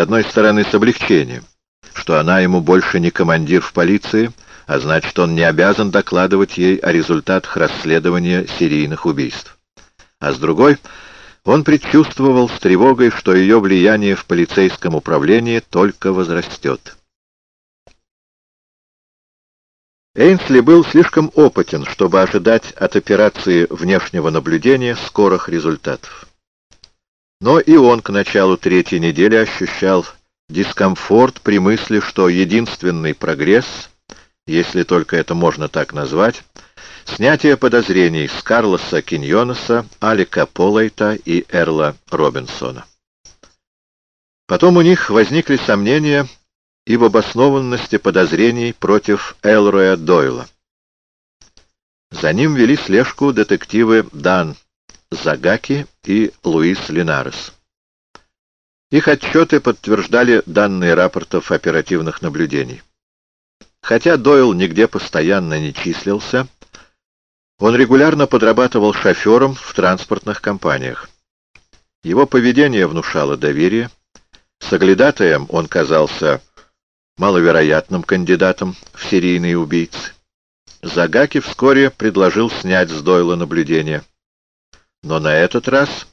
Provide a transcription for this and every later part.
одной стороны, с облегчением, что она ему больше не командир в полиции, а значит, он не обязан докладывать ей о результатах расследования серийных убийств. А с другой, он предчувствовал с тревогой, что ее влияние в полицейском управлении только возрастет. Эйнсли был слишком опытен, чтобы ожидать от операции внешнего наблюдения скорых результатов. Но и он к началу третьей недели ощущал дискомфорт при мысли, что единственный прогресс если только это можно так назвать, снятие подозрений с Карлоса Киньонеса, Алика Полайта и Эрла Робинсона. Потом у них возникли сомнения и в обоснованности подозрений против Элроя Дойла. За ним вели слежку детективы Дан Загаки и Луис Линарес. Их отчеты подтверждали данные рапортов оперативных наблюдений. Хотя Дойл нигде постоянно не числился, он регулярно подрабатывал шофером в транспортных компаниях. Его поведение внушало доверие. Соглядатаем он казался маловероятным кандидатом в серийные убийцы. Загаки вскоре предложил снять с Дойла наблюдение. Но на этот раз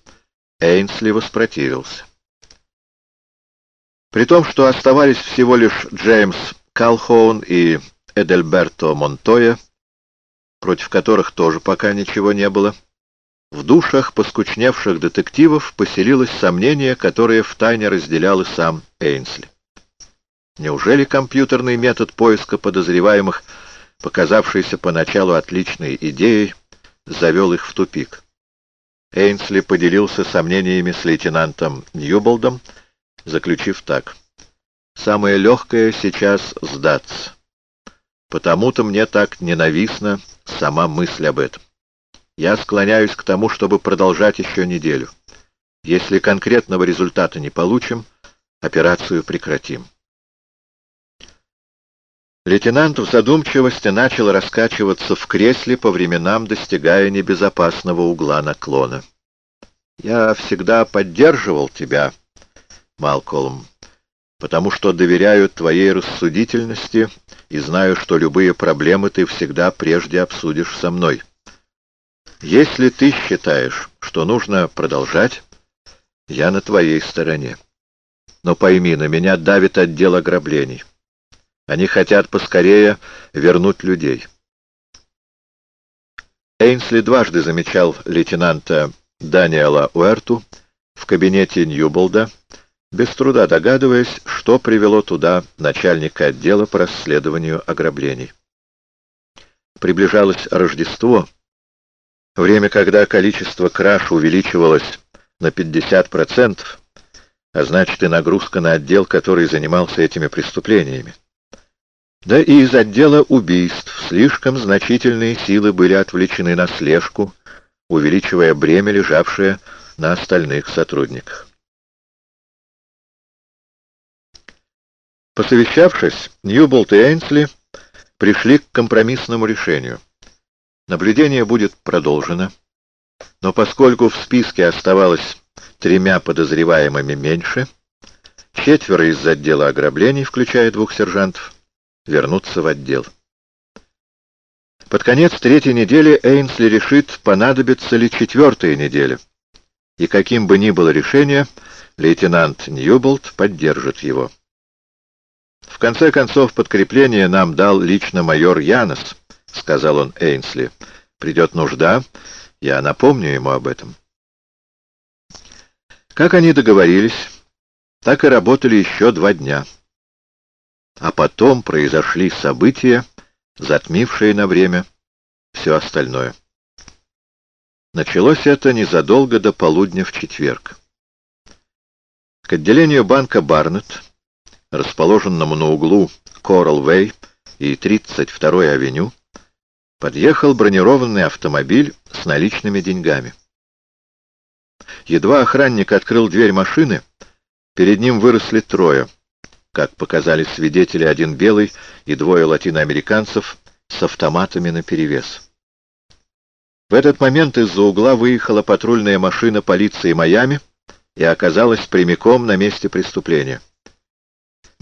Эйнсли воспротивился. При том, что оставались всего лишь Джеймс Калхоун и Эдельберто Монтоя, против которых тоже пока ничего не было, в душах поскучневших детективов поселилось сомнение, которое втайне разделял и сам Эйнсли. Неужели компьютерный метод поиска подозреваемых, показавшийся поначалу отличной идеей, завел их в тупик? Эйнсли поделился сомнениями с лейтенантом Ньюболдом, заключив так — Самое легкое сейчас сдаться. Потому-то мне так ненавистна сама мысль об этом. Я склоняюсь к тому, чтобы продолжать еще неделю. Если конкретного результата не получим, операцию прекратим. Лейтенант в задумчивости начал раскачиваться в кресле, по временам достигая небезопасного угла наклона. «Я всегда поддерживал тебя, Малколм потому что доверяю твоей рассудительности и знаю, что любые проблемы ты всегда прежде обсудишь со мной. Если ты считаешь, что нужно продолжать, я на твоей стороне. Но пойми, на меня давит отдел ограблений. Они хотят поскорее вернуть людей. Эйнсли дважды замечал лейтенанта Даниэла Уэрту в кабинете Ньюболда, без труда догадываясь, что привело туда начальника отдела по расследованию ограблений. Приближалось Рождество, время, когда количество краж увеличивалось на 50%, а значит и нагрузка на отдел, который занимался этими преступлениями. Да и из отдела убийств слишком значительные силы были отвлечены на слежку, увеличивая бремя, лежавшее на остальных сотрудниках. Посовещавшись, Ньюболт и Эйнсли пришли к компромиссному решению. Наблюдение будет продолжено, но поскольку в списке оставалось тремя подозреваемыми меньше, четверо из отдела ограблений, включая двух сержантов, вернутся в отдел. Под конец третьей недели Эйнсли решит, понадобится ли четвертая неделя, и каким бы ни было решение, лейтенант Ньюболт поддержит его. В конце концов, подкрепление нам дал лично майор Янос, — сказал он Эйнсли. Придет нужда, я напомню ему об этом. Как они договорились, так и работали еще два дня. А потом произошли события, затмившие на время все остальное. Началось это незадолго до полудня в четверг. К отделению банка Барнетт расположенному на углу Коралл-Вэй и 32-й авеню, подъехал бронированный автомобиль с наличными деньгами. Едва охранник открыл дверь машины, перед ним выросли трое. Как показали свидетели, один белый и двое латиноамериканцев с автоматами наперевес. В этот момент из-за угла выехала патрульная машина полиции Майами и оказалась прямиком на месте преступления.